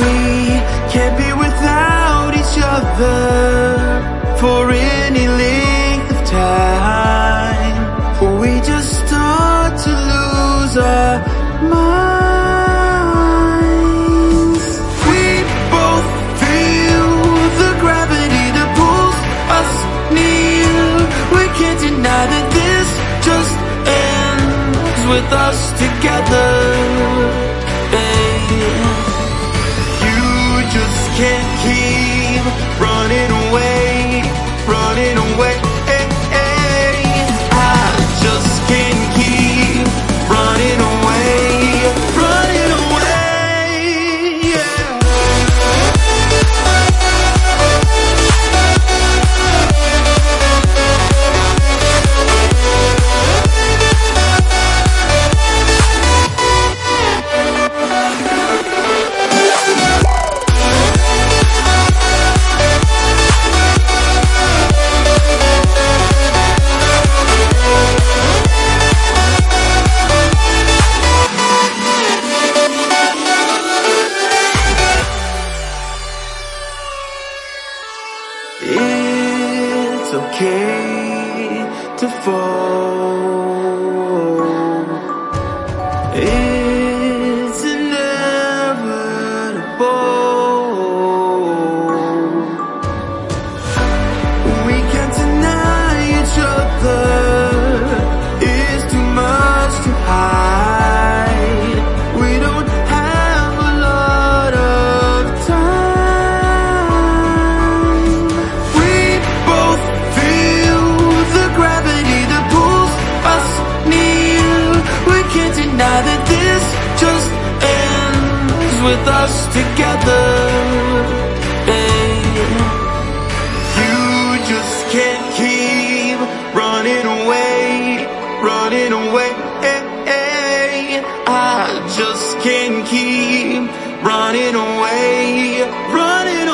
we can't be without each other for any length of time. For we just start to lose our minds. We both feel the gravity that pulls us near. We can't deny that this just ends with us together. Can't keep running okay to fall. Together. Hey. You just can't keep running away, running away. I just can't keep running away, running